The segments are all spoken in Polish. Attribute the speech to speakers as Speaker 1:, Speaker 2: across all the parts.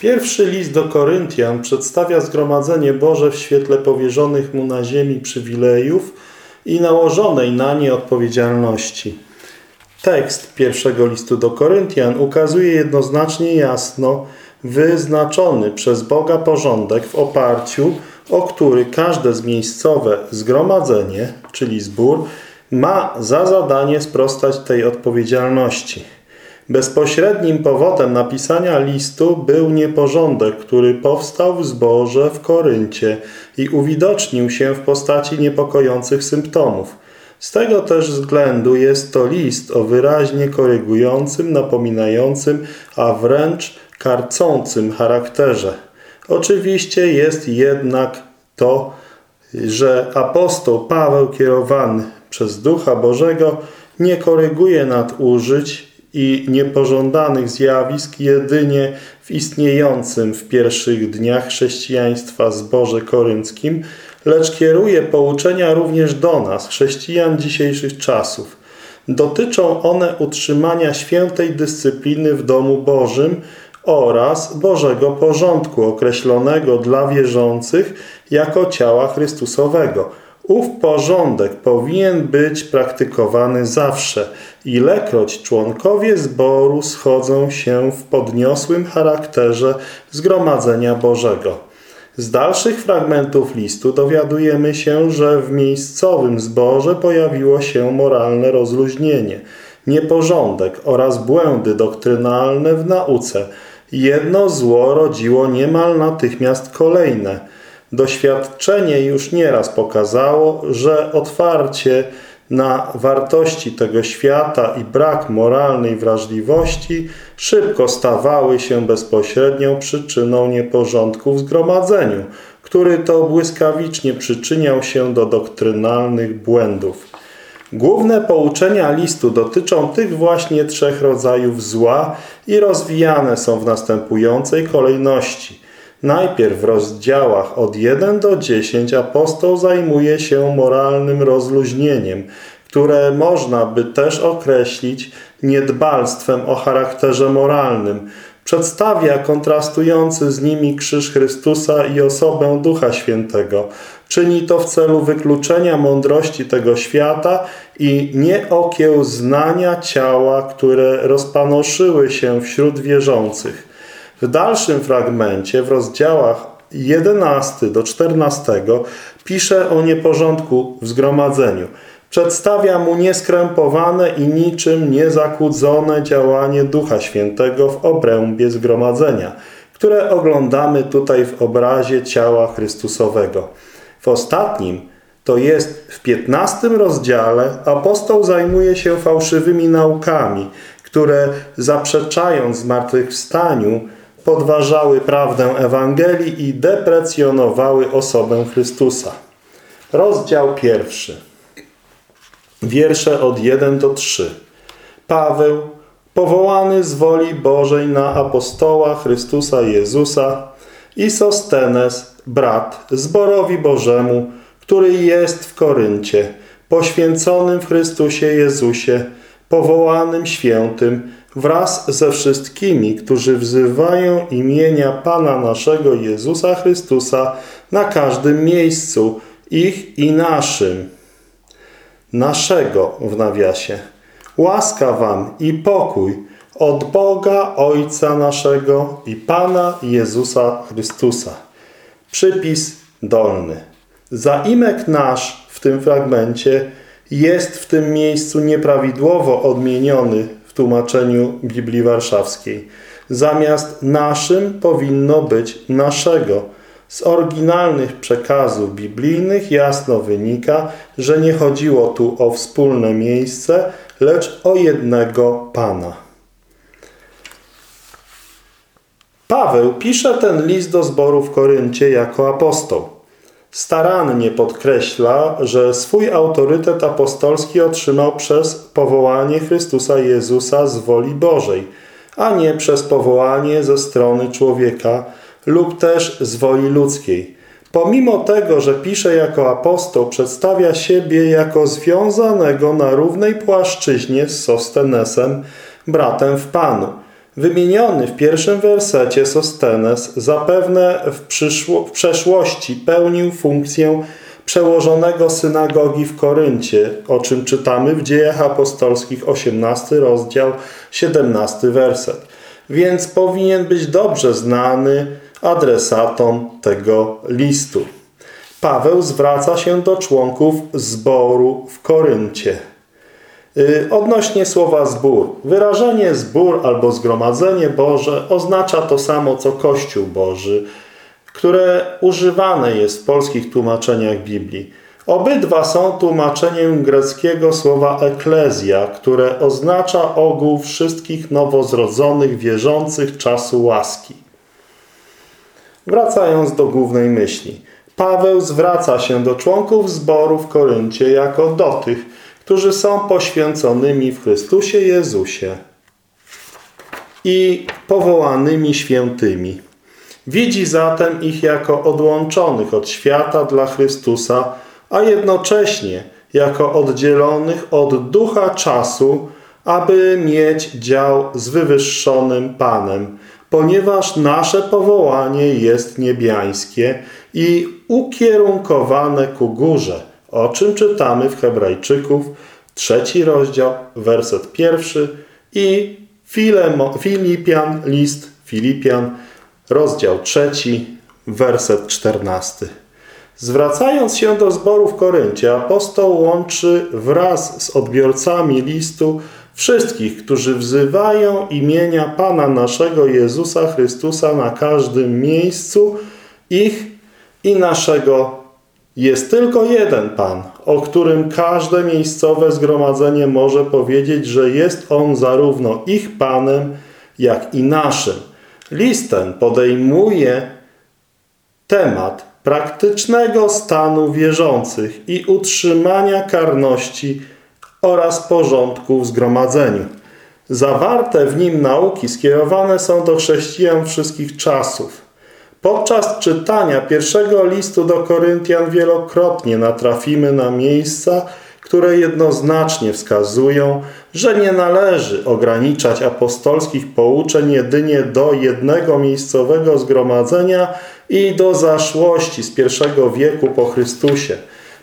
Speaker 1: Pierwszy list do Koryntian przedstawia zgromadzenie Boże w świetle powierzonych mu na ziemi przywilejów i nałożonej na nie odpowiedzialności. Tekst pierwszego listu do Koryntian ukazuje jednoznacznie jasno wyznaczony przez Boga porządek w oparciu o który każde zmiejscowe zgromadzenie, czyli zbór, ma za zadanie sprostać tej odpowiedzialności. Bezpośrednim powodem napisania listu był nieporządek, który powstał w zborze w Koryncie i uwidocznił się w postaci niepokojących symptomów. Z tego też względu jest to list o wyraźnie korygującym, napominającym, a wręcz karcącym charakterze. Oczywiście jest jednak to, że apostoł Paweł kierowany przez Ducha Bożego nie koryguje nadużyć i niepożądanych zjawisk jedynie w istniejącym w pierwszych dniach chrześcijaństwa zborze korynckim, lecz kieruje pouczenia również do nas, chrześcijan dzisiejszych czasów. Dotyczą one utrzymania świętej dyscypliny w domu Bożym oraz Bożego porządku określonego dla wierzących jako ciała Chrystusowego. Ów porządek powinien być praktykowany zawsze, ilekroć członkowie zboru schodzą się w podniosłym charakterze zgromadzenia Bożego. Z dalszych fragmentów listu dowiadujemy się, że w miejscowym zborze pojawiło się moralne rozluźnienie, nieporządek oraz błędy doktrynalne w nauce – Jedno zło rodziło niemal natychmiast kolejne. Doświadczenie już nieraz pokazało, że otwarcie na wartości tego świata i brak moralnej wrażliwości szybko stawały się bezpośrednią przyczyną nieporządku w zgromadzeniu, który to błyskawicznie przyczyniał się do doktrynalnych błędów. Główne pouczenia listu dotyczą tych właśnie trzech rodzajów zła i rozwijane są w następującej kolejności. Najpierw w rozdziałach od 1 do 10 apostoł zajmuje się moralnym rozluźnieniem, które można by też określić niedbalstwem o charakterze moralnym. Przedstawia kontrastujący z nimi krzyż Chrystusa i osobę Ducha Świętego. Czyni to w celu wykluczenia mądrości tego świata i nieokiełznania ciała, które rozpanoszyły się wśród wierzących. W dalszym fragmencie, w rozdziałach 11 do 14 pisze o nieporządku w zgromadzeniu. Przedstawia mu nieskrępowane i niczym niezakłócone działanie Ducha Świętego w obrębie zgromadzenia, które oglądamy tutaj w obrazie ciała Chrystusowego. W ostatnim, to jest w 15 rozdziale, apostoł zajmuje się fałszywymi naukami, które zaprzeczając zmartwychwstaniu, podważały prawdę Ewangelii i deprecjonowały osobę Chrystusa. Rozdział pierwszy. Wiersze od 1 do 3. Paweł, powołany z woli Bożej na apostoła Chrystusa Jezusa i Sostenes, brat zborowi Bożemu, który jest w Koryncie, poświęconym w Chrystusie Jezusie, powołanym świętym, wraz ze wszystkimi, którzy wzywają imienia Pana naszego Jezusa Chrystusa na każdym miejscu, ich i naszym. Naszego w nawiasie. Łaska wam i pokój od Boga Ojca naszego i Pana Jezusa Chrystusa. Przypis dolny. Zaimek nasz w tym fragmencie jest w tym miejscu nieprawidłowo odmieniony w tłumaczeniu Biblii Warszawskiej. Zamiast naszym powinno być naszego. Z oryginalnych przekazów biblijnych jasno wynika, że nie chodziło tu o wspólne miejsce, lecz o jednego Pana. Paweł pisze ten list do zboru w Koryncie jako apostoł. Starannie podkreśla, że swój autorytet apostolski otrzymał przez powołanie Chrystusa Jezusa z woli Bożej, a nie przez powołanie ze strony człowieka lub też z woli ludzkiej. Pomimo tego, że pisze jako apostoł, przedstawia siebie jako związanego na równej płaszczyźnie z Sostenesem, bratem w Panu – Wymieniony w pierwszym wersecie Sostenes zapewne w, w przeszłości pełnił funkcję przełożonego synagogi w Koryncie, o czym czytamy w Dziejach Apostolskich 18 rozdział 17 werset. Więc powinien być dobrze znany adresatom tego listu. Paweł zwraca się do członków zboru w Koryncie. Y, odnośnie słowa zbór. Wyrażenie zbór albo zgromadzenie Boże oznacza to samo co Kościół Boży, które używane jest w polskich tłumaczeniach Biblii. Obydwa są tłumaczeniem greckiego słowa eklezja, które oznacza ogół wszystkich nowozrodzonych wierzących czasu łaski. Wracając do głównej myśli. Paweł zwraca się do członków zboru w Koryncie jako do tych, którzy są poświęconymi w Chrystusie Jezusie i powołanymi świętymi. Widzi zatem ich jako odłączonych od świata dla Chrystusa, a jednocześnie jako oddzielonych od ducha czasu, aby mieć dział z wywyższonym Panem, ponieważ nasze powołanie jest niebiańskie i ukierunkowane ku górze, o czym czytamy w Hebrajczyków, trzeci rozdział, werset pierwszy i Filemo, Filipian, list Filipian, rozdział trzeci, werset czternasty. Zwracając się do zboru w Koryncie, apostoł łączy wraz z odbiorcami listu wszystkich, którzy wzywają imienia Pana naszego Jezusa Chrystusa na każdym miejscu ich i naszego jest tylko jeden Pan, o którym każde miejscowe zgromadzenie może powiedzieć, że jest On zarówno ich Panem, jak i naszym. List ten podejmuje temat praktycznego stanu wierzących i utrzymania karności oraz porządku w zgromadzeniu. Zawarte w nim nauki skierowane są do chrześcijan wszystkich czasów. Podczas czytania pierwszego listu do Koryntian wielokrotnie natrafimy na miejsca, które jednoznacznie wskazują, że nie należy ograniczać apostolskich pouczeń jedynie do jednego miejscowego zgromadzenia i do zaszłości z pierwszego wieku po Chrystusie.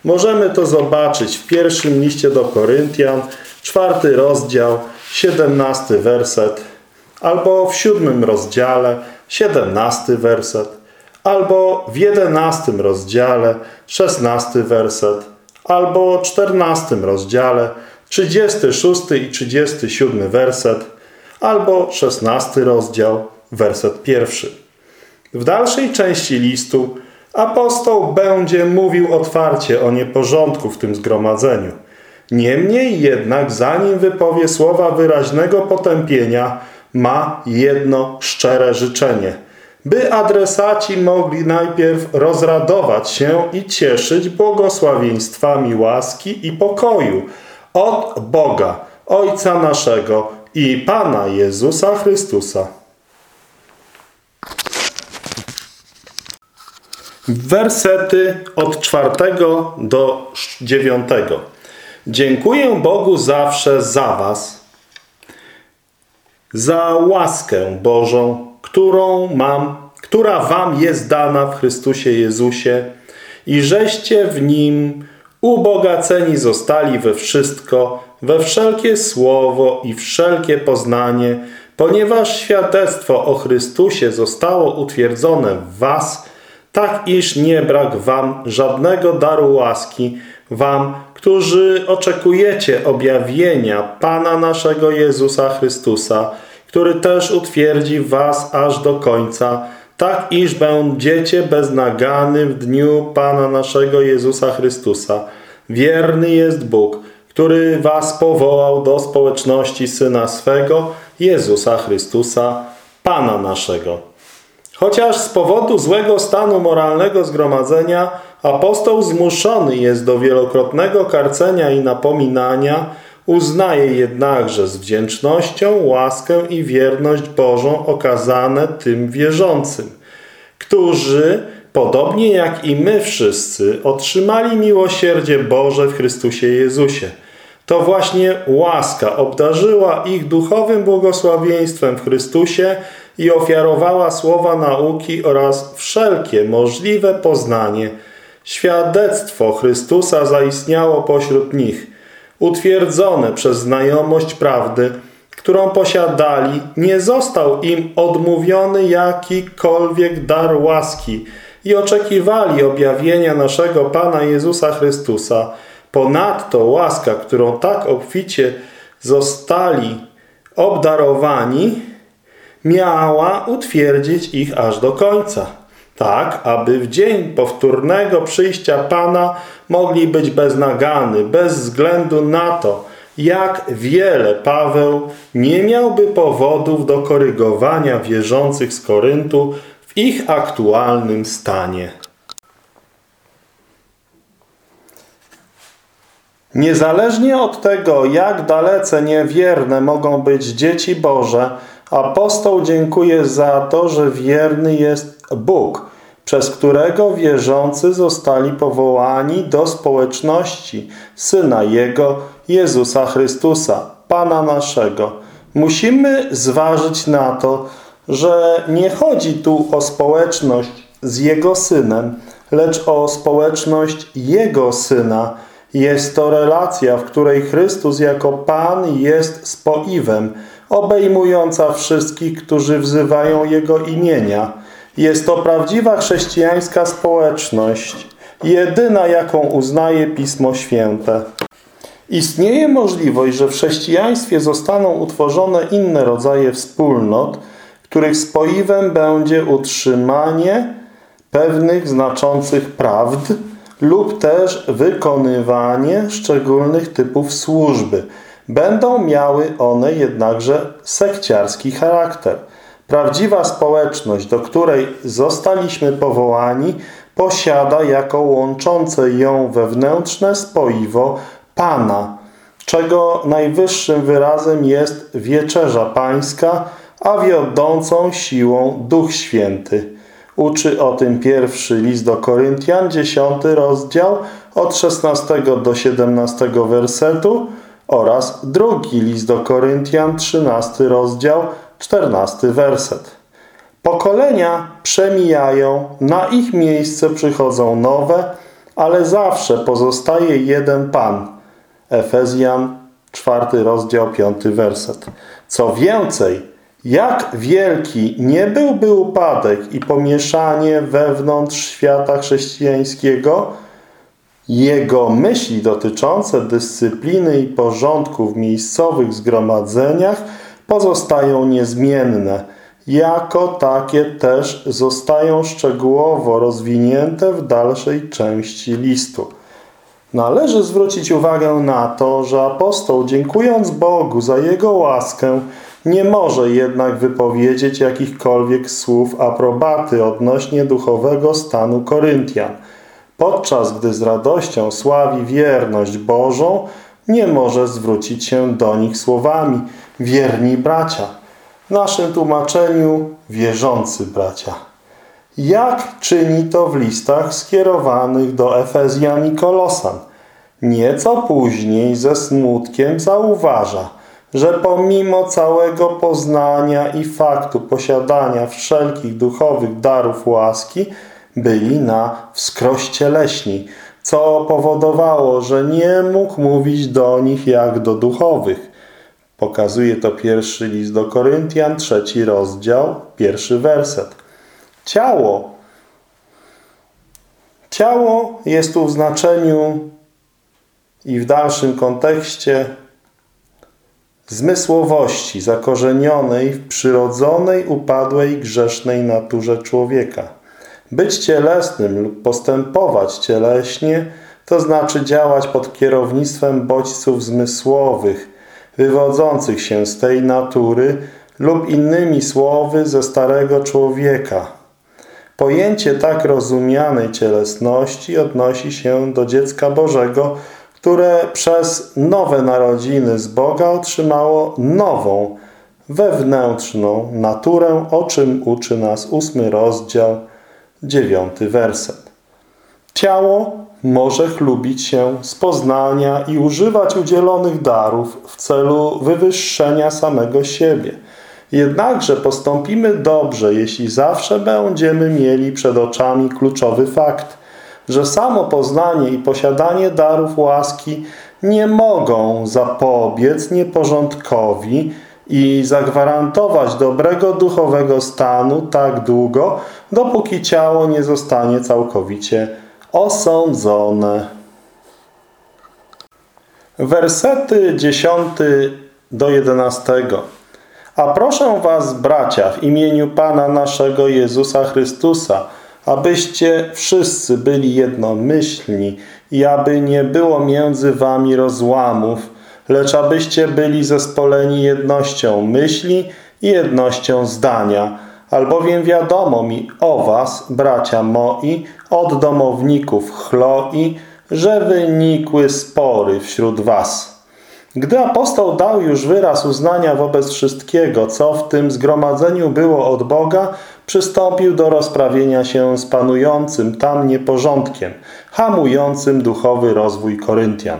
Speaker 1: Możemy to zobaczyć w pierwszym liście do Koryntian, czwarty rozdział, siedemnasty werset, albo w siódmym rozdziale, siedemnasty werset, albo w jedenastym rozdziale, szesnasty werset, albo czternastym rozdziale, trzydziesty szósty i trzydziesty siódmy werset, albo szesnasty rozdział, werset pierwszy. W dalszej części listu apostoł będzie mówił otwarcie o nieporządku w tym zgromadzeniu. Niemniej jednak, zanim wypowie słowa wyraźnego potępienia, ma jedno szczere życzenie – by adresaci mogli najpierw rozradować się i cieszyć błogosławieństwami łaski i pokoju od Boga, Ojca naszego i Pana Jezusa Chrystusa. Wersety od czwartego do dziewiątego. Dziękuję Bogu zawsze za was, za łaskę Bożą, którą mam, która wam jest dana w Chrystusie Jezusie i żeście w Nim ubogaceni zostali we wszystko, we wszelkie słowo i wszelkie poznanie, ponieważ świadectwo o Chrystusie zostało utwierdzone w was, tak iż nie brak wam żadnego daru łaski, wam, którzy oczekujecie objawienia Pana naszego Jezusa Chrystusa, który też utwierdzi was aż do końca, tak iż będziecie bez nagany w dniu Pana naszego Jezusa Chrystusa. Wierny jest Bóg, który was powołał do społeczności Syna swego, Jezusa Chrystusa, Pana naszego. Chociaż z powodu złego stanu moralnego zgromadzenia apostoł zmuszony jest do wielokrotnego karcenia i napominania, Uznaje jednakże z wdzięcznością łaskę i wierność Bożą okazane tym wierzącym, którzy, podobnie jak i my wszyscy, otrzymali miłosierdzie Boże w Chrystusie Jezusie. To właśnie łaska obdarzyła ich duchowym błogosławieństwem w Chrystusie i ofiarowała słowa nauki oraz wszelkie możliwe poznanie. Świadectwo Chrystusa zaistniało pośród nich, utwierdzone przez znajomość prawdy, którą posiadali, nie został im odmówiony jakikolwiek dar łaski i oczekiwali objawienia naszego Pana Jezusa Chrystusa. Ponadto łaska, którą tak obficie zostali obdarowani, miała utwierdzić ich aż do końca. Tak, aby w dzień powtórnego przyjścia Pana mogli być bez nagany, bez względu na to, jak wiele Paweł nie miałby powodów do korygowania wierzących z Koryntu w ich aktualnym stanie. Niezależnie od tego, jak dalece niewierne mogą być dzieci Boże, apostoł dziękuje za to, że wierny jest Bóg, przez którego wierzący zostali powołani do społeczności Syna Jego, Jezusa Chrystusa, Pana naszego. Musimy zważyć na to, że nie chodzi tu o społeczność z Jego Synem, lecz o społeczność Jego Syna. Jest to relacja, w której Chrystus jako Pan jest spoiwem, obejmująca wszystkich, którzy wzywają Jego imienia. Jest to prawdziwa chrześcijańska społeczność, jedyna jaką uznaje Pismo Święte. Istnieje możliwość, że w chrześcijaństwie zostaną utworzone inne rodzaje wspólnot, których spoiwem będzie utrzymanie pewnych znaczących prawd lub też wykonywanie szczególnych typów służby. Będą miały one jednakże sekciarski charakter. Prawdziwa społeczność, do której zostaliśmy powołani, posiada jako łączące ją wewnętrzne spoiwo Pana, czego najwyższym wyrazem jest wieczerza pańska, a wiodącą siłą Duch Święty. Uczy o tym pierwszy list do Koryntian, dziesiąty rozdział, od 16 do 17 wersetu oraz drugi list do Koryntian, trzynasty rozdział, czternasty werset. Pokolenia przemijają, na ich miejsce przychodzą nowe, ale zawsze pozostaje jeden Pan. Efezjan, czwarty rozdział, piąty werset. Co więcej, jak wielki nie byłby upadek i pomieszanie wewnątrz świata chrześcijańskiego, jego myśli dotyczące dyscypliny i porządku w miejscowych zgromadzeniach pozostają niezmienne. Jako takie też zostają szczegółowo rozwinięte w dalszej części listu. Należy zwrócić uwagę na to, że apostoł, dziękując Bogu za Jego łaskę, nie może jednak wypowiedzieć jakichkolwiek słów aprobaty odnośnie duchowego stanu Koryntian. Podczas gdy z radością sławi wierność Bożą, nie może zwrócić się do nich słowami wierni bracia. W naszym tłumaczeniu wierzący bracia. Jak czyni to w listach skierowanych do Efezjan i Kolosan? Nieco później ze smutkiem zauważa, że pomimo całego poznania i faktu posiadania wszelkich duchowych darów łaski, byli na wskroście leśni, co powodowało, że nie mógł mówić do nich jak do duchowych. Pokazuje to pierwszy list do Koryntian, trzeci rozdział, pierwszy werset. Ciało. Ciało jest tu w znaczeniu i w dalszym kontekście zmysłowości zakorzenionej w przyrodzonej, upadłej, grzesznej naturze człowieka. Być cielesnym lub postępować cieleśnie to znaczy działać pod kierownictwem bodźców zmysłowych, wywodzących się z tej natury lub innymi słowy ze starego człowieka. Pojęcie tak rozumianej cielesności odnosi się do dziecka Bożego, które przez nowe narodziny z Boga otrzymało nową, wewnętrzną naturę, o czym uczy nas ósmy rozdział, dziewiąty werset. Ciało może chlubić się z poznania i używać udzielonych darów w celu wywyższenia samego siebie. Jednakże postąpimy dobrze, jeśli zawsze będziemy mieli przed oczami kluczowy fakt, że samo poznanie i posiadanie darów łaski nie mogą zapobiec nieporządkowi i zagwarantować dobrego duchowego stanu tak długo, dopóki ciało nie zostanie całkowicie osądzone. Wersety 10 do 11. A proszę was, bracia, w imieniu Pana naszego Jezusa Chrystusa, abyście wszyscy byli jednomyślni i aby nie było między wami rozłamów, lecz abyście byli zespoleni jednością myśli i jednością zdania. Albowiem wiadomo mi o was, bracia moi, od domowników Chloi, że wynikły spory wśród was. Gdy apostoł dał już wyraz uznania wobec wszystkiego, co w tym zgromadzeniu było od Boga, przystąpił do rozprawienia się z panującym tam nieporządkiem, hamującym duchowy rozwój Koryntian.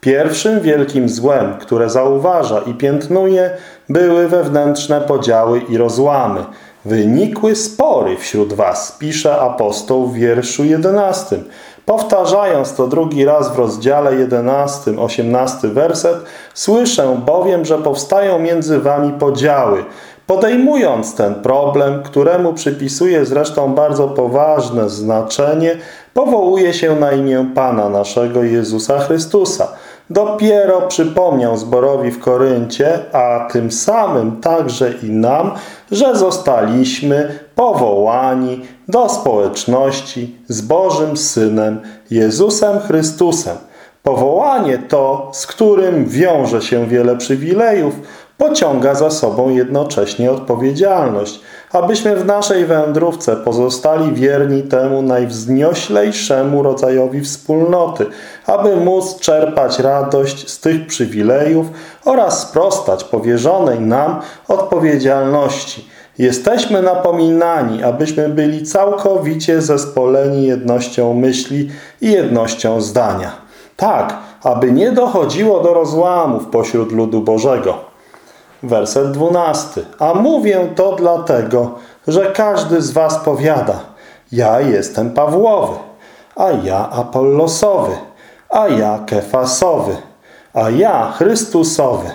Speaker 1: Pierwszym wielkim złem, które zauważa i piętnuje, były wewnętrzne podziały i rozłamy. Wynikły spory wśród was, pisze apostoł w wierszu 11. Powtarzając to drugi raz w rozdziale 11, 18 werset, słyszę bowiem, że powstają między wami podziały. Podejmując ten problem, któremu przypisuje zresztą bardzo poważne znaczenie, powołuje się na imię Pana naszego Jezusa Chrystusa. Dopiero przypomniał zborowi w Koryncie, a tym samym także i nam, że zostaliśmy powołani do społeczności z Bożym Synem, Jezusem Chrystusem. Powołanie to, z którym wiąże się wiele przywilejów, pociąga za sobą jednocześnie odpowiedzialność, abyśmy w naszej wędrówce pozostali wierni temu najwznioślejszemu rodzajowi wspólnoty, aby móc czerpać radość z tych przywilejów oraz sprostać powierzonej nam odpowiedzialności. Jesteśmy napominani, abyśmy byli całkowicie zespoleni jednością myśli i jednością zdania. Tak, aby nie dochodziło do rozłamów pośród ludu Bożego. Werset dwunasty. A mówię to dlatego, że każdy z was powiada, ja jestem Pawłowy, a ja Apollosowy, a ja Kefasowy, a ja Chrystusowy.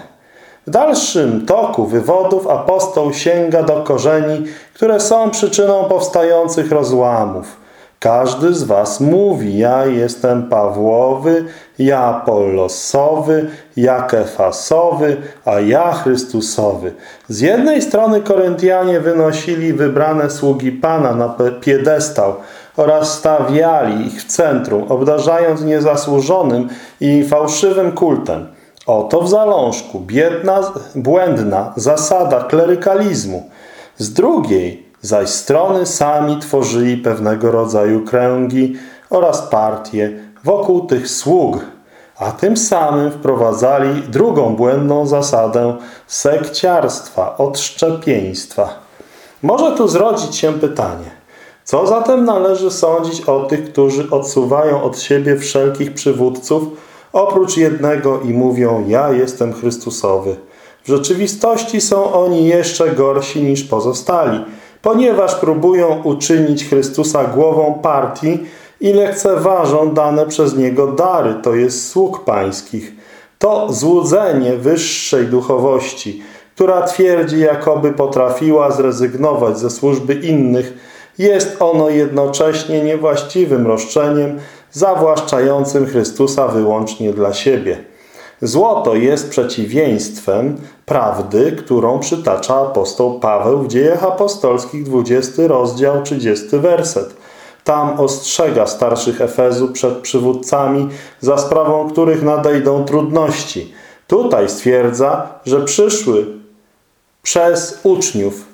Speaker 1: W dalszym toku wywodów apostoł sięga do korzeni, które są przyczyną powstających rozłamów. Każdy z was mówi, ja jestem Pawłowy, ja Apollosowy, ja Kefasowy, a ja Chrystusowy. Z jednej strony Koryntianie wynosili wybrane sługi Pana na piedestał oraz stawiali ich w centrum, obdarzając niezasłużonym i fałszywym kultem. Oto w zalążku biedna, błędna zasada klerykalizmu. Z drugiej zaś strony sami tworzyli pewnego rodzaju kręgi oraz partie wokół tych sług, a tym samym wprowadzali drugą błędną zasadę sekciarstwa, odszczepieństwa. Może tu zrodzić się pytanie, co zatem należy sądzić o tych, którzy odsuwają od siebie wszelkich przywódców, oprócz jednego i mówią, ja jestem Chrystusowy. W rzeczywistości są oni jeszcze gorsi niż pozostali – ponieważ próbują uczynić Chrystusa głową partii i lekceważą dane przez Niego dary, to jest sług pańskich. To złudzenie wyższej duchowości, która twierdzi, jakoby potrafiła zrezygnować ze służby innych, jest ono jednocześnie niewłaściwym roszczeniem zawłaszczającym Chrystusa wyłącznie dla siebie. Złoto jest przeciwieństwem prawdy, którą przytacza apostoł Paweł w dziejach apostolskich 20 rozdział 30 werset. Tam ostrzega starszych Efezu przed przywódcami, za sprawą których nadejdą trudności. Tutaj stwierdza, że przyszły przez uczniów.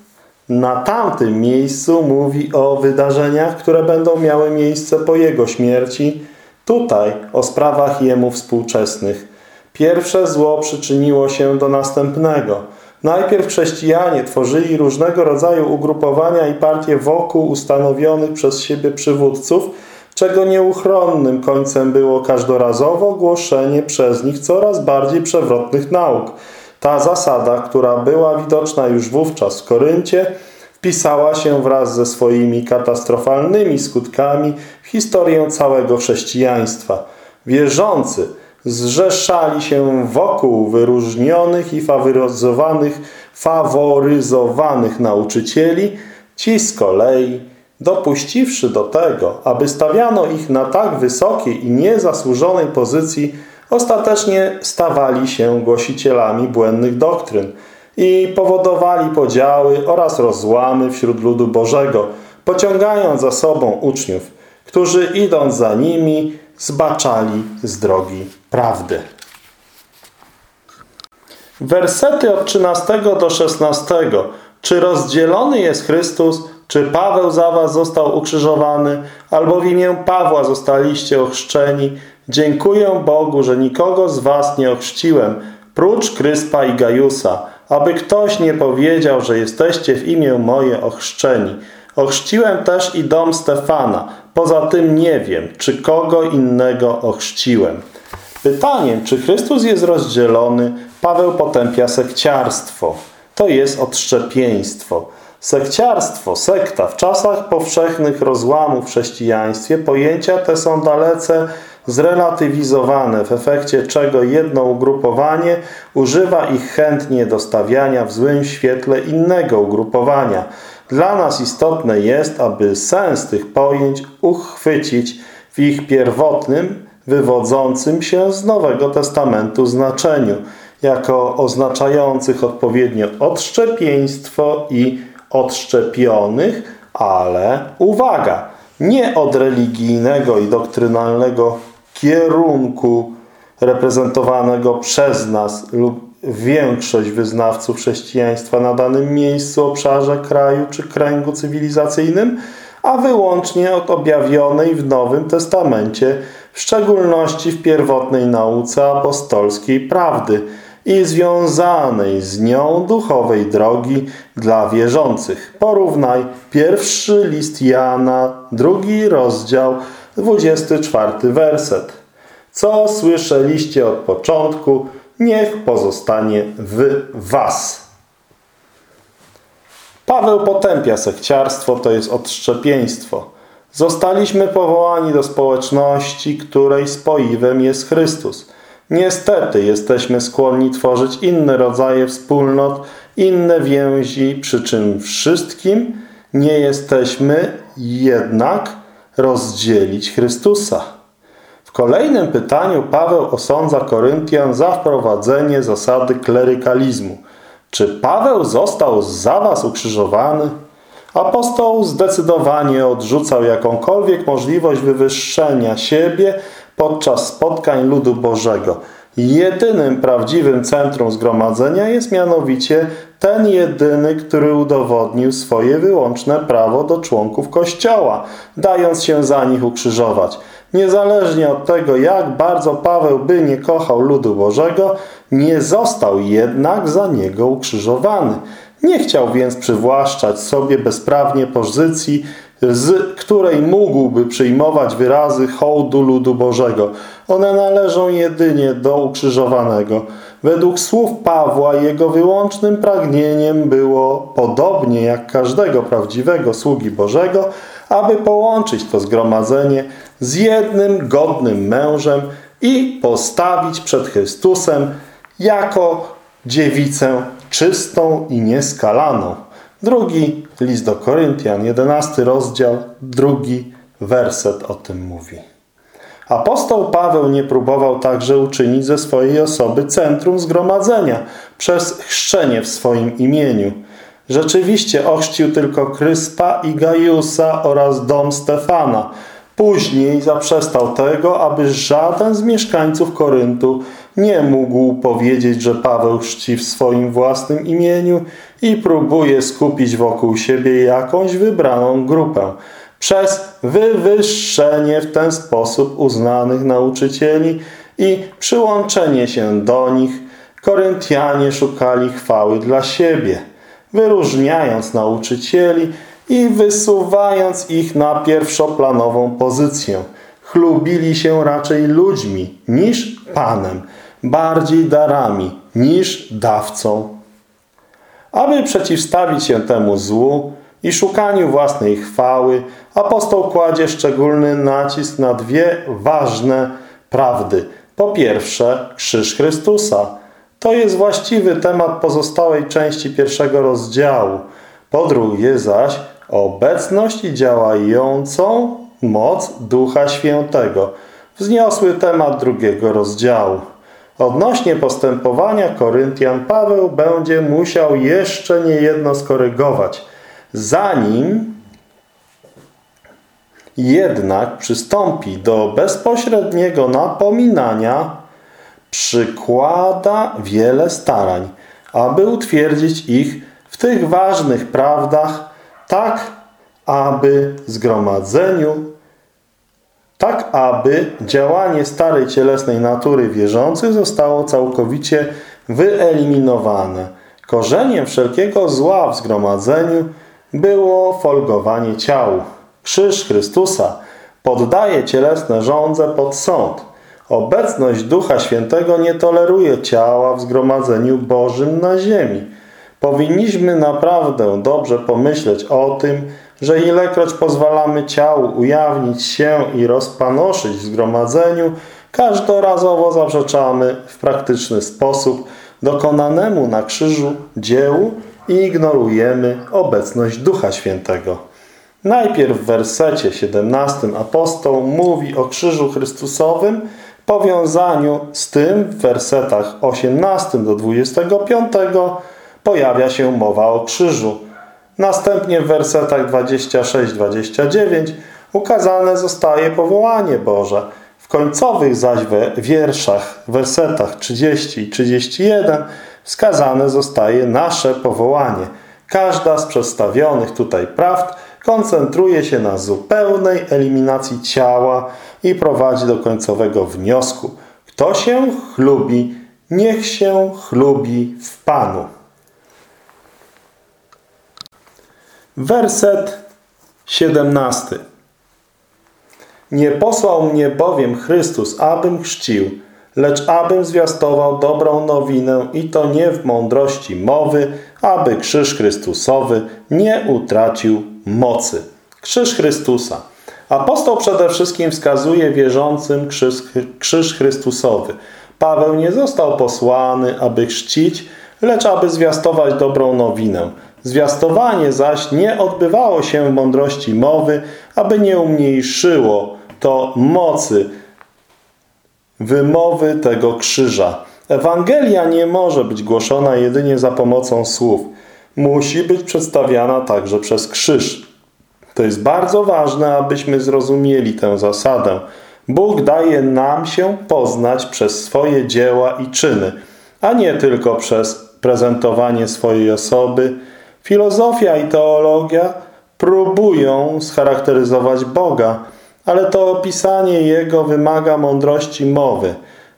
Speaker 1: Na tamtym miejscu mówi o wydarzeniach, które będą miały miejsce po jego śmierci. Tutaj o sprawach jemu współczesnych. Pierwsze zło przyczyniło się do następnego. Najpierw chrześcijanie tworzyli różnego rodzaju ugrupowania i partie wokół ustanowionych przez siebie przywódców, czego nieuchronnym końcem było każdorazowo głoszenie przez nich coraz bardziej przewrotnych nauk. Ta zasada, która była widoczna już wówczas w Koryncie, wpisała się wraz ze swoimi katastrofalnymi skutkami w historię całego chrześcijaństwa. Wierzący zrzeszali się wokół wyróżnionych i faworyzowanych, faworyzowanych nauczycieli, ci z kolei, dopuściwszy do tego, aby stawiano ich na tak wysokiej i niezasłużonej pozycji, ostatecznie stawali się głosicielami błędnych doktryn i powodowali podziały oraz rozłamy wśród ludu Bożego, pociągając za sobą uczniów, którzy idąc za nimi zbaczali z drogi prawdy. Wersety od 13 do 16. Czy rozdzielony jest Chrystus? Czy Paweł za was został ukrzyżowany? Albo w imię Pawła zostaliście ochrzczeni? Dziękuję Bogu, że nikogo z was nie ochrzciłem, prócz Kryspa i Gajusa, aby ktoś nie powiedział, że jesteście w imię moje ochrzczeni. Ochrzciłem też i dom Stefana. Poza tym nie wiem, czy kogo innego ochrzciłem. Pytaniem, czy Chrystus jest rozdzielony, Paweł potępia sekciarstwo. To jest odszczepieństwo. Sekciarstwo, sekta w czasach powszechnych rozłamów w chrześcijaństwie pojęcia te są dalece zrelatywizowane, w efekcie czego jedno ugrupowanie używa ich chętnie do stawiania w złym świetle innego ugrupowania. Dla nas istotne jest, aby sens tych pojęć uchwycić w ich pierwotnym, wywodzącym się z Nowego Testamentu znaczeniu, jako oznaczających odpowiednio odszczepieństwo i odszczepionych, ale uwaga, nie od religijnego i doktrynalnego kierunku reprezentowanego przez nas lub większość wyznawców chrześcijaństwa na danym miejscu, obszarze, kraju czy kręgu cywilizacyjnym, a wyłącznie od objawionej w Nowym Testamencie, w szczególności w pierwotnej nauce apostolskiej prawdy i związanej z nią duchowej drogi dla wierzących. Porównaj pierwszy list Jana, drugi rozdział, 24 werset. Co słyszeliście od początku, niech pozostanie w was. Paweł potępia sekciarstwo, to jest odszczepieństwo. Zostaliśmy powołani do społeczności, której spoiwem jest Chrystus. Niestety jesteśmy skłonni tworzyć inne rodzaje wspólnot, inne więzi, przy czym wszystkim nie jesteśmy jednak rozdzielić Chrystusa. W kolejnym pytaniu Paweł osądza Koryntian za wprowadzenie zasady klerykalizmu. Czy Paweł został za was ukrzyżowany? Apostoł zdecydowanie odrzucał jakąkolwiek możliwość wywyższenia siebie podczas spotkań ludu Bożego. Jedynym prawdziwym centrum zgromadzenia jest mianowicie ten jedyny, który udowodnił swoje wyłączne prawo do członków Kościoła, dając się za nich ukrzyżować. Niezależnie od tego, jak bardzo Paweł by nie kochał ludu Bożego, nie został jednak za niego ukrzyżowany. Nie chciał więc przywłaszczać sobie bezprawnie pozycji, z której mógłby przyjmować wyrazy hołdu ludu Bożego. One należą jedynie do ukrzyżowanego. Według słów Pawła jego wyłącznym pragnieniem było, podobnie jak każdego prawdziwego sługi Bożego, aby połączyć to zgromadzenie z jednym godnym mężem i postawić przed Chrystusem jako dziewicę czystą i nieskalaną. Drugi list do Koryntian, jedenasty rozdział, drugi werset o tym mówi. Apostoł Paweł nie próbował także uczynić ze swojej osoby centrum zgromadzenia przez chrzczenie w swoim imieniu. Rzeczywiście ochrzcił tylko Kryspa i Gajusa oraz dom Stefana. Później zaprzestał tego, aby żaden z mieszkańców Koryntu nie mógł powiedzieć, że Paweł chrzci w swoim własnym imieniu i próbuje skupić wokół siebie jakąś wybraną grupę. Przez wywyższenie w ten sposób uznanych nauczycieli i przyłączenie się do nich, Koryntianie szukali chwały dla siebie, wyróżniając nauczycieli i wysuwając ich na pierwszoplanową pozycję, chlubili się raczej ludźmi niż Panem, bardziej darami niż dawcą. Aby przeciwstawić się temu złu i szukaniu własnej chwały, apostoł kładzie szczególny nacisk na dwie ważne prawdy. Po pierwsze, krzyż Chrystusa. To jest właściwy temat pozostałej części pierwszego rozdziału. Po drugie zaś, obecność i działającą moc Ducha Świętego. Wzniosły temat drugiego rozdziału. Odnośnie postępowania Koryntian Paweł będzie musiał jeszcze niejedno skorygować, zanim jednak przystąpi do bezpośredniego napominania, przykłada wiele starań, aby utwierdzić ich w tych ważnych prawdach, tak aby zgromadzeniu tak aby działanie starej cielesnej natury wierzących zostało całkowicie wyeliminowane. Korzeniem wszelkiego zła w zgromadzeniu było folgowanie ciał. Krzyż Chrystusa poddaje cielesne żądze pod sąd. Obecność Ducha Świętego nie toleruje ciała w zgromadzeniu Bożym na ziemi. Powinniśmy naprawdę dobrze pomyśleć o tym, że ilekroć pozwalamy ciału ujawnić się i rozpanoszyć w zgromadzeniu, każdorazowo zaprzeczamy w praktyczny sposób dokonanemu na krzyżu dziełu i ignorujemy obecność Ducha Świętego. Najpierw w wersecie 17 apostoł mówi o krzyżu Chrystusowym, powiązaniu z tym w wersetach 18 do 25 pojawia się mowa o krzyżu. Następnie w wersetach 26-29 ukazane zostaje powołanie Boże. W końcowych zaś wierszach, wersetach 30 i 31 wskazane zostaje nasze powołanie. Każda z przedstawionych tutaj prawd koncentruje się na zupełnej eliminacji ciała i prowadzi do końcowego wniosku. Kto się chlubi, niech się chlubi w Panu. Werset 17. Nie posłał mnie bowiem Chrystus, abym chrzcił, lecz abym zwiastował dobrą nowinę i to nie w mądrości mowy, aby krzyż Chrystusowy nie utracił mocy. Krzyż Chrystusa. Apostoł przede wszystkim wskazuje wierzącym krzyż, krzyż Chrystusowy. Paweł nie został posłany, aby chrzcić, lecz aby zwiastować dobrą nowinę. Zwiastowanie zaś nie odbywało się w mądrości mowy, aby nie umniejszyło to mocy wymowy tego krzyża. Ewangelia nie może być głoszona jedynie za pomocą słów. Musi być przedstawiana także przez krzyż. To jest bardzo ważne, abyśmy zrozumieli tę zasadę. Bóg daje nam się poznać przez swoje dzieła i czyny, a nie tylko przez prezentowanie swojej osoby, Filozofia i teologia próbują scharakteryzować Boga, ale to opisanie Jego wymaga mądrości mowy.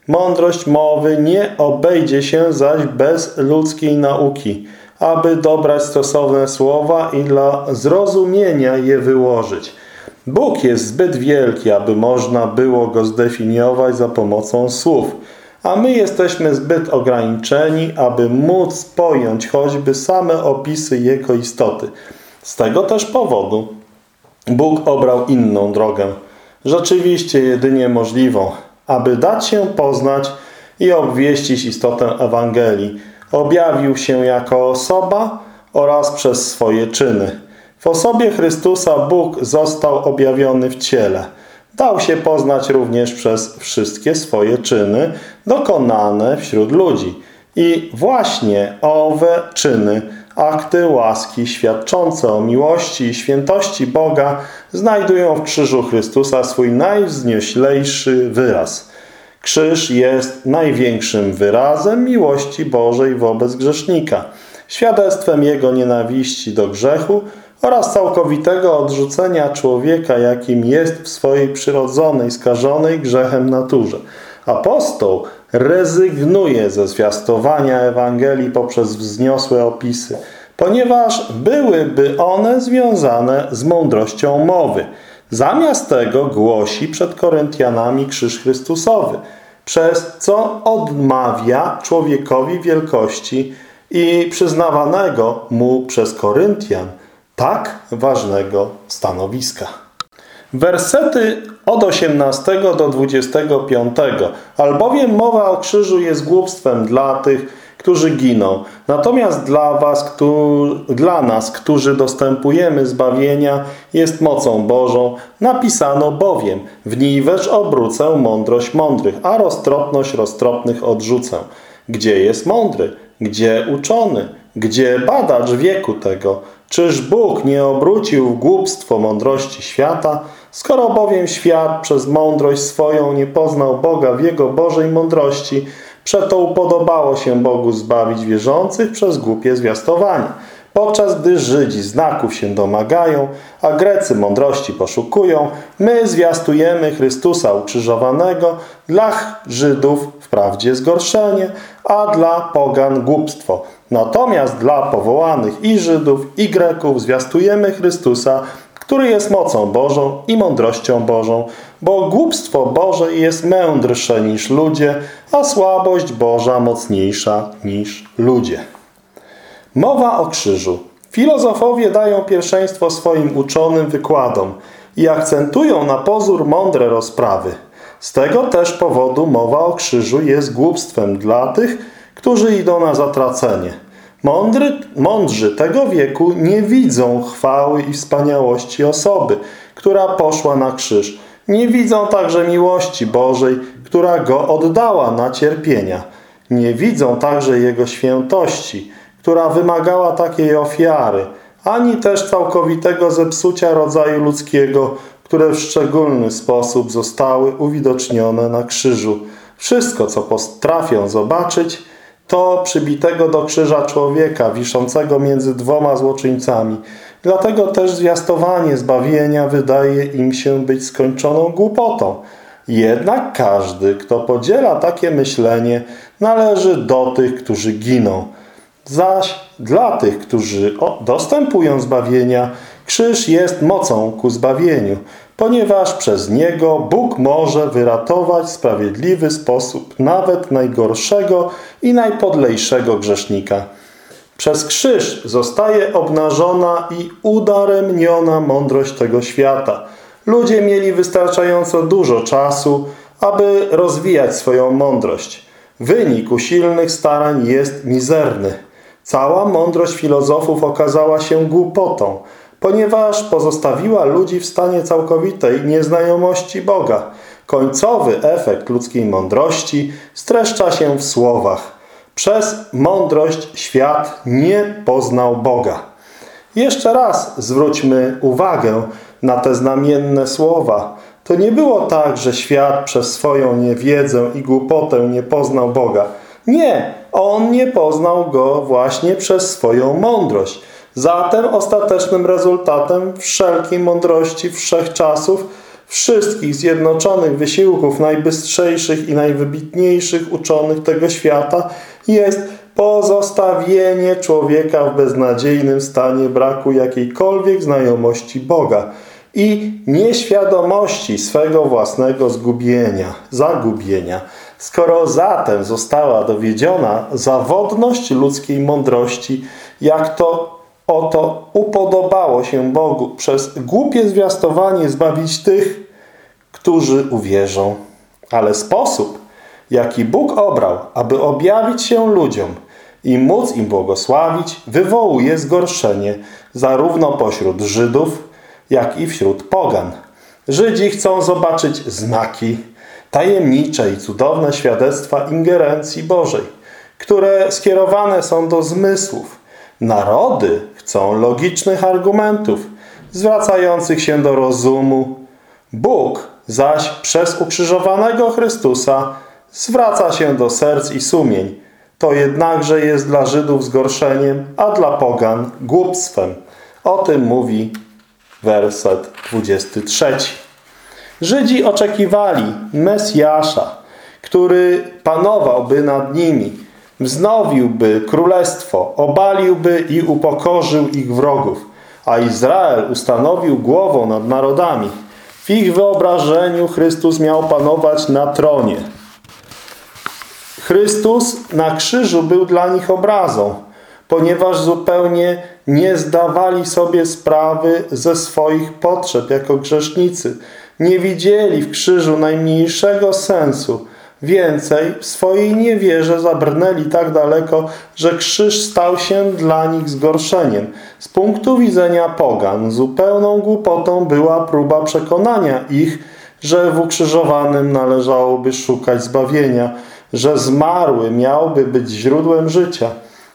Speaker 1: Mądrość mowy nie obejdzie się zaś bez ludzkiej nauki, aby dobrać stosowne słowa i dla zrozumienia je wyłożyć. Bóg jest zbyt wielki, aby można było Go zdefiniować za pomocą słów – a my jesteśmy zbyt ograniczeni, aby móc pojąć choćby same opisy Jego istoty. Z tego też powodu Bóg obrał inną drogę, rzeczywiście jedynie możliwą, aby dać się poznać i obwieścić istotę Ewangelii. Objawił się jako osoba oraz przez swoje czyny. W osobie Chrystusa Bóg został objawiony w ciele – dał się poznać również przez wszystkie swoje czyny dokonane wśród ludzi. I właśnie owe czyny, akty łaski świadczące o miłości i świętości Boga znajdują w krzyżu Chrystusa swój najwznioślejszy wyraz. Krzyż jest największym wyrazem miłości Bożej wobec grzesznika, świadectwem Jego nienawiści do grzechu oraz całkowitego odrzucenia człowieka, jakim jest w swojej przyrodzonej, skażonej grzechem naturze. Apostoł rezygnuje ze zwiastowania Ewangelii poprzez wzniosłe opisy. ponieważ byłyby one związane z mądrością mowy. Zamiast tego głosi przed Koryntianami krzyż Chrystusowy, przez co odmawia człowiekowi wielkości i przyznawanego mu przez Koryntian tak ważnego stanowiska. Wersety od 18 do 25. Albowiem mowa o krzyżu jest głupstwem dla tych, którzy giną. Natomiast dla was, dla nas, którzy dostępujemy zbawienia, jest mocą Bożą. Napisano bowiem, w niej wesz obrócę mądrość mądrych, a roztropność roztropnych odrzucę. Gdzie jest mądry? Gdzie uczony? Gdzie badacz wieku tego? Czyż Bóg nie obrócił w głupstwo mądrości świata? Skoro bowiem świat przez mądrość swoją nie poznał Boga w Jego Bożej mądrości, przeto upodobało się Bogu zbawić wierzących przez głupie zwiastowanie. Podczas gdy Żydzi znaków się domagają, a Grecy mądrości poszukują, my zwiastujemy Chrystusa ukrzyżowanego, dla Żydów wprawdzie zgorszenie, a dla pogan głupstwo. Natomiast dla powołanych i Żydów, i Greków zwiastujemy Chrystusa, który jest mocą Bożą i mądrością Bożą, bo głupstwo Boże jest mędrsze niż ludzie, a słabość Boża mocniejsza niż ludzie. Mowa o krzyżu. Filozofowie dają pierwszeństwo swoim uczonym wykładom i akcentują na pozór mądre rozprawy. Z tego też powodu mowa o krzyżu jest głupstwem dla tych, którzy idą na zatracenie. Mądry, mądrzy tego wieku nie widzą chwały i wspaniałości osoby, która poszła na krzyż. Nie widzą także miłości Bożej, która go oddała na cierpienia. Nie widzą także Jego świętości, która wymagała takiej ofiary, ani też całkowitego zepsucia rodzaju ludzkiego, które w szczególny sposób zostały uwidocznione na krzyżu. Wszystko, co potrafią zobaczyć, to przybitego do krzyża człowieka, wiszącego między dwoma złoczyńcami. Dlatego też zwiastowanie zbawienia wydaje im się być skończoną głupotą. Jednak każdy, kto podziela takie myślenie, należy do tych, którzy giną. Zaś dla tych, którzy dostępują zbawienia, krzyż jest mocą ku zbawieniu, ponieważ przez niego Bóg może wyratować w sprawiedliwy sposób nawet najgorszego i najpodlejszego grzesznika. Przez krzyż zostaje obnażona i udaremniona mądrość tego świata. Ludzie mieli wystarczająco dużo czasu, aby rozwijać swoją mądrość. Wynik usilnych starań jest mizerny. Cała mądrość filozofów okazała się głupotą, ponieważ pozostawiła ludzi w stanie całkowitej nieznajomości Boga. Końcowy efekt ludzkiej mądrości streszcza się w słowach. Przez mądrość świat nie poznał Boga. Jeszcze raz zwróćmy uwagę na te znamienne słowa. To nie było tak, że świat przez swoją niewiedzę i głupotę nie poznał Boga. Nie, on nie poznał Go właśnie przez swoją mądrość. Zatem ostatecznym rezultatem wszelkiej mądrości wszechczasów, wszystkich zjednoczonych wysiłków najbystrzejszych i najwybitniejszych uczonych tego świata jest pozostawienie człowieka w beznadziejnym stanie braku jakiejkolwiek znajomości Boga i nieświadomości swego własnego zgubienia, zagubienia. Skoro zatem została dowiedziona zawodność ludzkiej mądrości, jak to oto upodobało się Bogu przez głupie zwiastowanie zbawić tych, którzy uwierzą. Ale sposób, jaki Bóg obrał, aby objawić się ludziom i móc im błogosławić, wywołuje zgorszenie zarówno pośród Żydów, jak i wśród pogan. Żydzi chcą zobaczyć znaki, tajemnicze i cudowne świadectwa ingerencji Bożej, które skierowane są do zmysłów. Narody chcą logicznych argumentów, zwracających się do rozumu. Bóg zaś przez ukrzyżowanego Chrystusa zwraca się do serc i sumień. To jednakże jest dla Żydów zgorszeniem, a dla pogan głupstwem. O tym mówi werset 23. Żydzi oczekiwali Mesjasza, który panowałby nad nimi. Wznowiłby królestwo, obaliłby i upokorzył ich wrogów, a Izrael ustanowił głową nad narodami. W ich wyobrażeniu Chrystus miał panować na tronie. Chrystus na krzyżu był dla nich obrazą, ponieważ zupełnie nie zdawali sobie sprawy ze swoich potrzeb jako grzesznicy. Nie widzieli w krzyżu najmniejszego sensu. Więcej, w swojej niewierze zabrnęli tak daleko, że krzyż stał się dla nich zgorszeniem. Z punktu widzenia pogan zupełną głupotą była próba przekonania ich, że w ukrzyżowanym należałoby szukać zbawienia, że zmarły miałby być źródłem życia.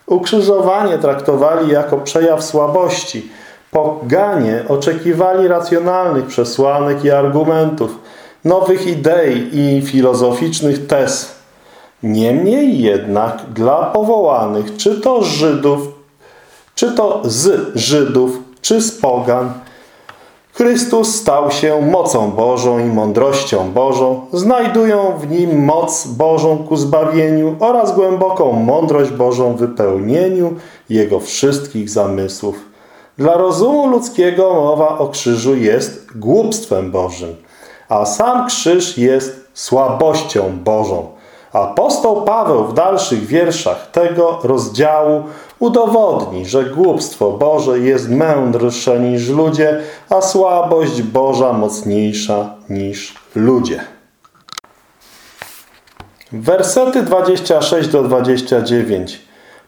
Speaker 1: Ukrzyżowanie traktowali jako przejaw słabości. Poganie oczekiwali racjonalnych przesłanek i argumentów, nowych idei i filozoficznych tez. Niemniej jednak dla powołanych, czy to Żydów, czy to z Żydów, czy z pogan, Chrystus stał się mocą Bożą i mądrością Bożą, znajdują w Nim moc Bożą ku zbawieniu oraz głęboką mądrość Bożą w wypełnieniu Jego wszystkich zamysłów. Dla rozumu ludzkiego mowa o krzyżu jest głupstwem Bożym, a sam krzyż jest słabością Bożą. Apostoł Paweł w dalszych wierszach tego rozdziału udowodni, że głupstwo Boże jest mędrsze niż ludzie, a słabość Boża mocniejsza niż ludzie. Wersety 26 do 29.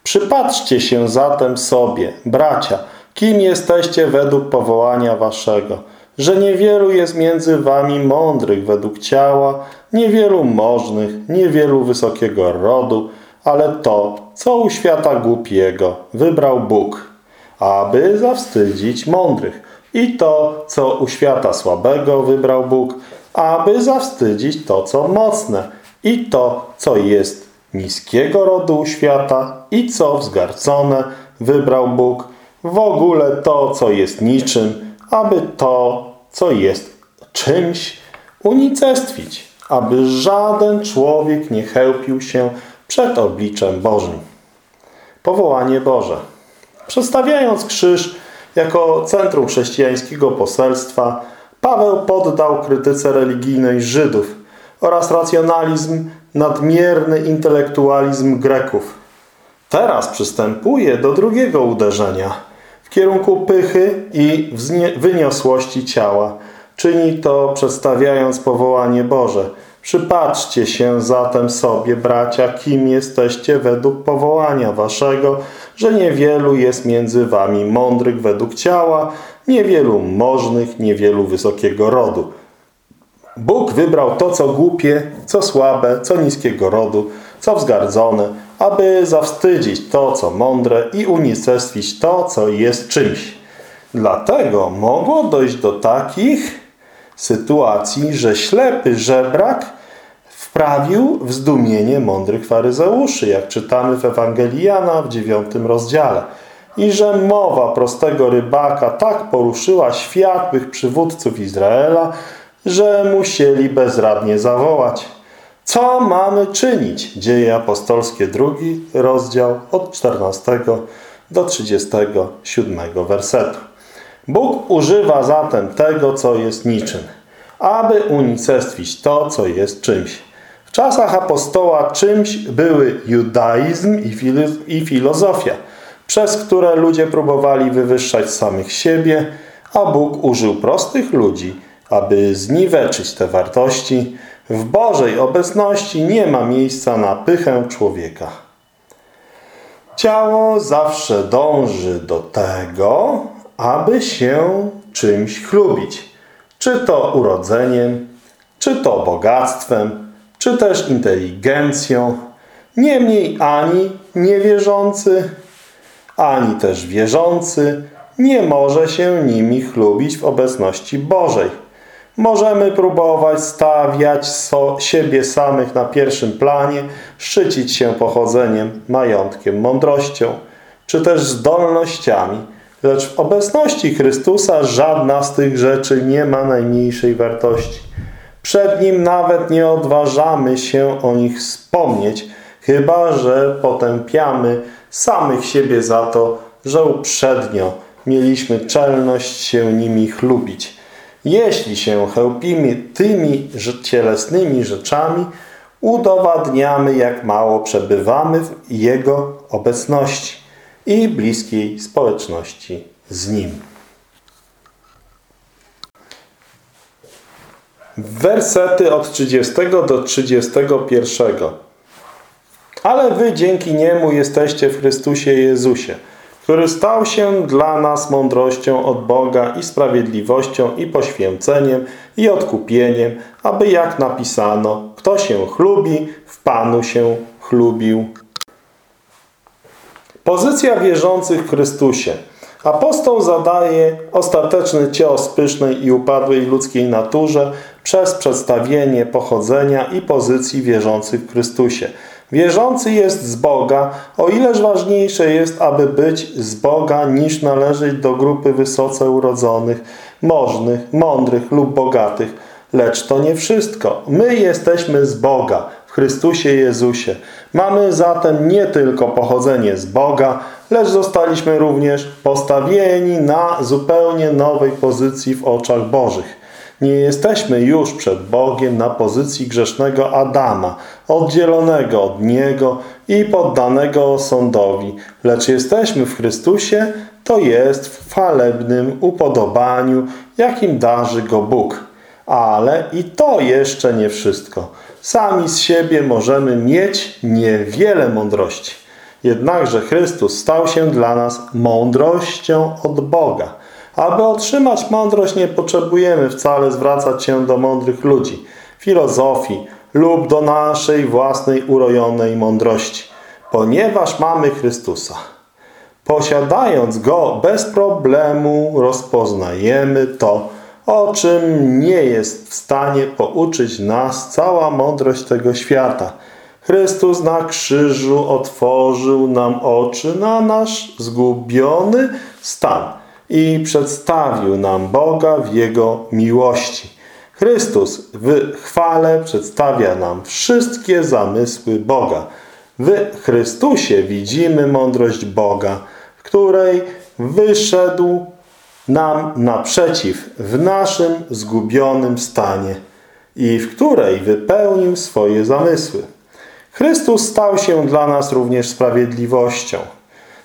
Speaker 1: Przypatrzcie się zatem sobie, bracia, kim jesteście według powołania waszego, że niewielu jest między wami mądrych według ciała, niewielu możnych, niewielu wysokiego rodu, ale to, co u świata głupiego wybrał Bóg, aby zawstydzić mądrych. I to, co u świata słabego wybrał Bóg, aby zawstydzić to, co mocne. I to, co jest niskiego rodu świata i co wzgarcone wybrał Bóg. W ogóle to, co jest niczym, aby to, co jest czymś, unicestwić, aby żaden człowiek nie chełpił się przed obliczem Bożym. Powołanie Boże. Przedstawiając krzyż jako centrum chrześcijańskiego poselstwa, Paweł poddał krytyce religijnej Żydów oraz racjonalizm, nadmierny intelektualizm Greków. Teraz przystępuje do drugiego uderzenia kierunku pychy i wyniosłości ciała. Czyni to przedstawiając powołanie Boże – Przypatrzcie się zatem sobie, bracia, kim jesteście według powołania waszego, że niewielu jest między wami mądrych według ciała, niewielu możnych, niewielu wysokiego rodu. Bóg wybrał to, co głupie, co słabe, co niskiego rodu, co wzgardzone, aby zawstydzić to, co mądre i unicestwić to, co jest czymś. Dlatego mogło dojść do takich sytuacji, że ślepy żebrak wprawił w zdumienie mądrych faryzeuszy, jak czytamy w Ewangelii Jana w dziewiątym rozdziale. I że mowa prostego rybaka tak poruszyła światłych przywódców Izraela, że musieli bezradnie zawołać. Co mamy czynić? Dzieje apostolskie, drugi rozdział od 14 do 37 wersetu. Bóg używa zatem tego, co jest niczym, aby unicestwić to, co jest czymś. W czasach apostoła czymś były judaizm i filozofia, przez które ludzie próbowali wywyższać samych siebie, a Bóg użył prostych ludzi, aby zniweczyć te wartości. W Bożej obecności nie ma miejsca na pychę człowieka. Ciało zawsze dąży do tego, aby się czymś chlubić. Czy to urodzeniem, czy to bogactwem, czy też inteligencją. Niemniej ani niewierzący, ani też wierzący nie może się nimi chlubić w obecności Bożej. Możemy próbować stawiać so, siebie samych na pierwszym planie, szczycić się pochodzeniem, majątkiem, mądrością, czy też zdolnościami, lecz w obecności Chrystusa żadna z tych rzeczy nie ma najmniejszej wartości. Przed Nim nawet nie odważamy się o nich wspomnieć, chyba że potępiamy samych siebie za to, że uprzednio mieliśmy czelność się nimi chlubić. Jeśli się chełpimy tymi cielesnymi rzeczami, udowadniamy, jak mało przebywamy w Jego obecności i bliskiej społeczności z Nim. Wersety od 30 do 31. Ale wy dzięki Niemu jesteście w Chrystusie Jezusie, który stał się dla nas mądrością od Boga i sprawiedliwością i poświęceniem i odkupieniem, aby jak napisano, kto się chlubi, w Panu się chlubił. Pozycja wierzących w Chrystusie. Apostoł zadaje ostateczny cios pysznej i upadłej ludzkiej naturze przez przedstawienie pochodzenia i pozycji wierzących w Chrystusie. Wierzący jest z Boga, o ileż ważniejsze jest, aby być z Boga, niż należeć do grupy wysoce urodzonych, możnych, mądrych lub bogatych. Lecz to nie wszystko. My jesteśmy z Boga w Chrystusie Jezusie. Mamy zatem nie tylko pochodzenie z Boga, lecz zostaliśmy również postawieni na zupełnie nowej pozycji w oczach Bożych. Nie jesteśmy już przed Bogiem na pozycji grzesznego Adama, oddzielonego od Niego i poddanego sądowi, lecz jesteśmy w Chrystusie, to jest w chwalebnym upodobaniu, jakim darzy Go Bóg. Ale i to jeszcze nie wszystko. Sami z siebie możemy mieć niewiele mądrości. Jednakże Chrystus stał się dla nas mądrością od Boga. Aby otrzymać mądrość nie potrzebujemy wcale zwracać się do mądrych ludzi, filozofii lub do naszej własnej urojonej mądrości, ponieważ mamy Chrystusa. Posiadając Go bez problemu rozpoznajemy to, o czym nie jest w stanie pouczyć nas cała mądrość tego świata. Chrystus na krzyżu otworzył nam oczy na nasz zgubiony stan – i przedstawił nam Boga w Jego miłości. Chrystus w chwale przedstawia nam wszystkie zamysły Boga. W Chrystusie widzimy mądrość Boga, w której wyszedł nam naprzeciw w naszym zgubionym stanie i w której wypełnił swoje zamysły. Chrystus stał się dla nas również sprawiedliwością.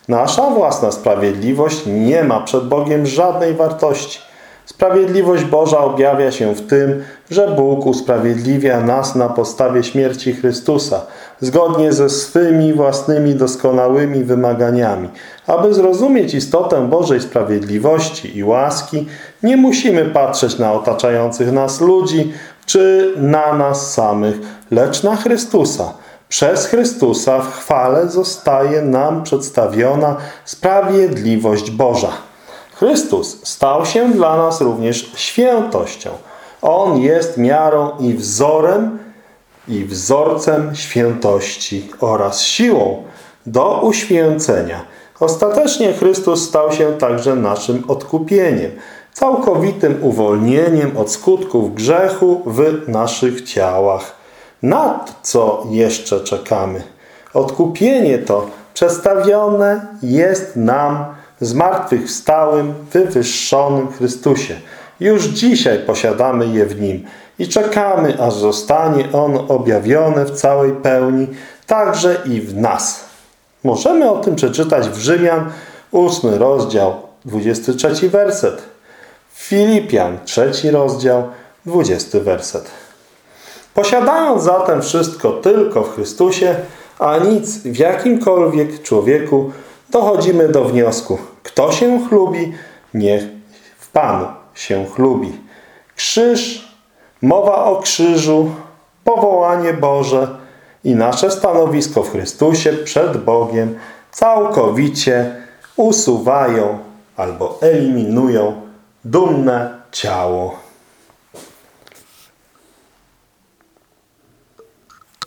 Speaker 1: Nasza własna sprawiedliwość nie ma przed Bogiem żadnej wartości. Sprawiedliwość Boża objawia się w tym, że Bóg usprawiedliwia nas na podstawie śmierci Chrystusa, zgodnie ze swymi własnymi doskonałymi wymaganiami. Aby zrozumieć istotę Bożej sprawiedliwości i łaski, nie musimy patrzeć na otaczających nas ludzi, czy na nas samych, lecz na Chrystusa – przez Chrystusa w chwale zostaje nam przedstawiona sprawiedliwość Boża. Chrystus stał się dla nas również świętością. On jest miarą i wzorem i wzorcem świętości oraz siłą do uświęcenia. Ostatecznie Chrystus stał się także naszym odkupieniem, całkowitym uwolnieniem od skutków grzechu w naszych ciałach. Na co jeszcze czekamy? Odkupienie to przedstawione jest nam zmartwychwstałym, wywyższonym Chrystusie. Już dzisiaj posiadamy je w Nim i czekamy, aż zostanie On objawiony w całej pełni, także i w nas. Możemy o tym przeczytać w Rzymian, 8 rozdział, 23 werset. Filipian, trzeci rozdział, 20 werset. Posiadając zatem wszystko tylko w Chrystusie, a nic w jakimkolwiek człowieku, dochodzimy do wniosku, kto się chlubi, niech w Panu się chlubi. Krzyż, mowa o krzyżu, powołanie Boże i nasze stanowisko w Chrystusie przed Bogiem całkowicie usuwają albo eliminują dumne ciało